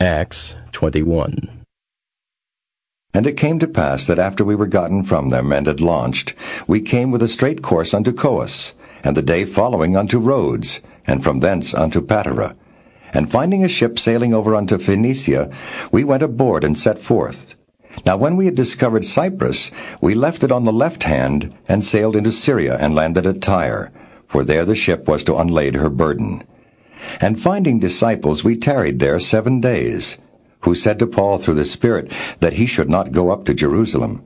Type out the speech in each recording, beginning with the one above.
Acts 21. And it came to pass that after we were gotten from them and had launched, we came with a straight course unto Coos, and the day following unto Rhodes, and from thence unto Patara. And finding a ship sailing over unto Phoenicia, we went aboard and set forth. Now when we had discovered Cyprus, we left it on the left hand, and sailed into Syria, and landed at Tyre, for there the ship was to unlade her burden. And finding disciples, we tarried there seven days, who said to Paul through the Spirit that he should not go up to Jerusalem.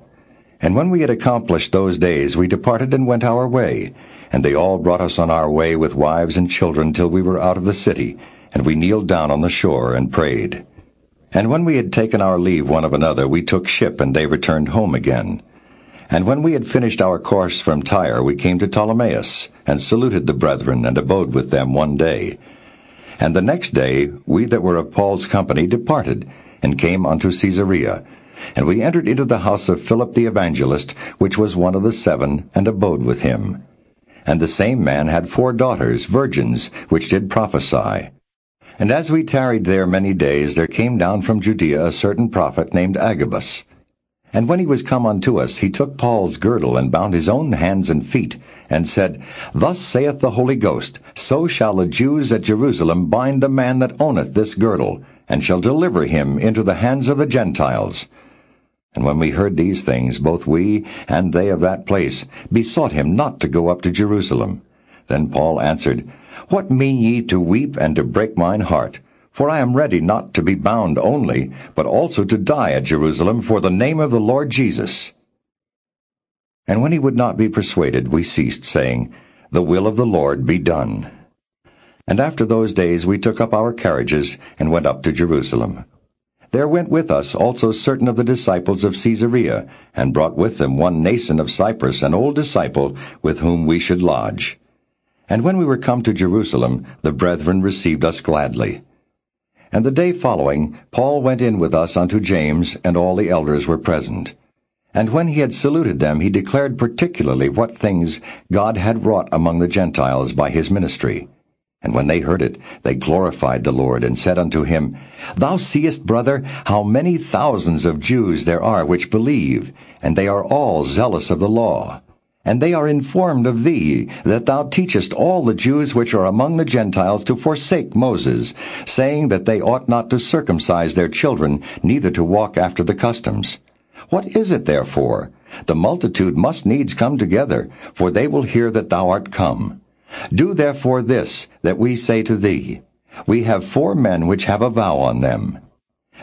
And when we had accomplished those days, we departed and went our way. And they all brought us on our way with wives and children till we were out of the city. And we kneeled down on the shore and prayed. And when we had taken our leave one of another, we took ship, and they returned home again. And when we had finished our course from Tyre, we came to Ptolemais, and saluted the brethren, and abode with them one day. And the next day we that were of Paul's company departed, and came unto Caesarea. And we entered into the house of Philip the evangelist, which was one of the seven, and abode with him. And the same man had four daughters, virgins, which did prophesy. And as we tarried there many days, there came down from Judea a certain prophet named Agabus. And when he was come unto us, he took Paul's girdle, and bound his own hands and feet, and said, Thus saith the Holy Ghost, So shall the Jews at Jerusalem bind the man that owneth this girdle, and shall deliver him into the hands of the Gentiles. And when we heard these things, both we and they of that place besought him not to go up to Jerusalem. Then Paul answered, What mean ye to weep and to break mine heart? For I am ready not to be bound only, but also to die at Jerusalem for the name of the Lord Jesus. And when he would not be persuaded, we ceased, saying, The will of the Lord be done. And after those days we took up our carriages, and went up to Jerusalem. There went with us also certain of the disciples of Caesarea, and brought with them one Mnason of Cyprus, an old disciple, with whom we should lodge. And when we were come to Jerusalem, the brethren received us gladly. And the day following, Paul went in with us unto James, and all the elders were present. And when he had saluted them, he declared particularly what things God had wrought among the Gentiles by his ministry. And when they heard it, they glorified the Lord, and said unto him, Thou seest, brother, how many thousands of Jews there are which believe, and they are all zealous of the law. And they are informed of thee, that thou teachest all the Jews which are among the Gentiles to forsake Moses, saying that they ought not to circumcise their children, neither to walk after the customs. What is it therefore? The multitude must needs come together, for they will hear that thou art come. Do therefore this, that we say to thee, We have four men which have a vow on them.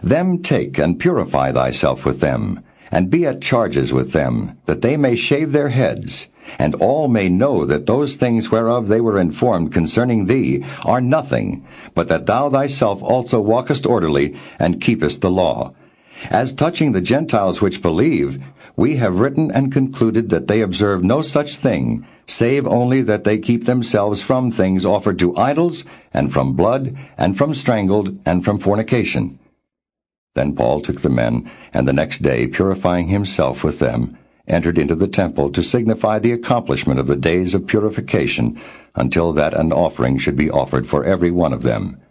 Them take and purify thyself with them, and be at charges with them, that they may shave their heads, and all may know that those things whereof they were informed concerning thee are nothing, but that thou thyself also walkest orderly, and keepest the law. As touching the Gentiles which believe, we have written and concluded that they observe no such thing, save only that they keep themselves from things offered to idols, and from blood, and from strangled, and from fornication. Then Paul took the men, and the next day, purifying himself with them, entered into the temple to signify the accomplishment of the days of purification, until that an offering should be offered for every one of them.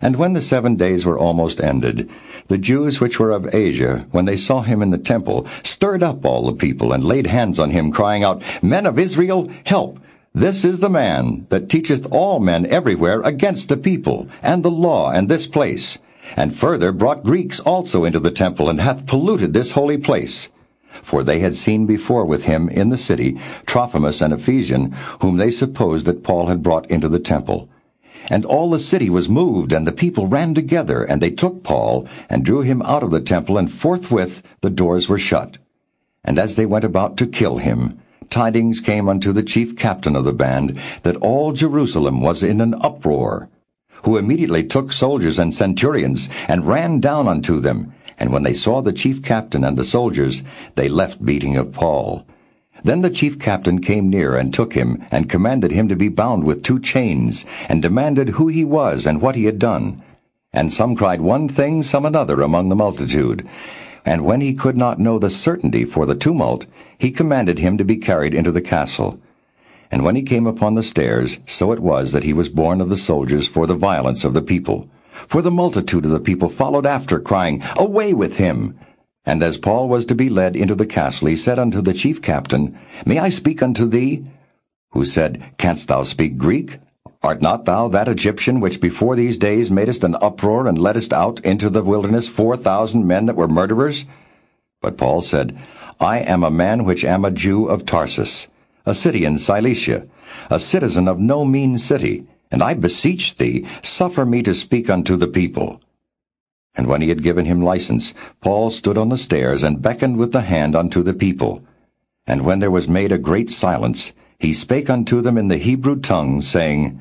And when the seven days were almost ended, the Jews which were of Asia, when they saw him in the temple, stirred up all the people, and laid hands on him, crying out, Men of Israel, help! This is the man that teacheth all men everywhere against the people, and the law, and this place and further brought Greeks also into the temple, and hath polluted this holy place. For they had seen before with him in the city Trophimus and Ephesian, whom they supposed that Paul had brought into the temple. And all the city was moved, and the people ran together, and they took Paul, and drew him out of the temple, and forthwith the doors were shut. And as they went about to kill him, tidings came unto the chief captain of the band, that all Jerusalem was in an uproar who immediately took soldiers and centurions, and ran down unto them. And when they saw the chief captain and the soldiers, they left beating of Paul. Then the chief captain came near and took him, and commanded him to be bound with two chains, and demanded who he was and what he had done. And some cried one thing, some another among the multitude. And when he could not know the certainty for the tumult, he commanded him to be carried into the castle. And when he came upon the stairs, so it was that he was borne of the soldiers for the violence of the people. For the multitude of the people followed after, crying, Away with him! And as Paul was to be led into the castle, he said unto the chief captain, May I speak unto thee? Who said, Canst thou speak Greek? Art not thou that Egyptian which before these days madest an uproar and leddest out into the wilderness four thousand men that were murderers? But Paul said, I am a man which am a Jew of Tarsus, a city in Cilicia, a citizen of no mean city, and I beseech thee, suffer me to speak unto the people. And when he had given him license, Paul stood on the stairs and beckoned with the hand unto the people. And when there was made a great silence, he spake unto them in the Hebrew tongue, saying,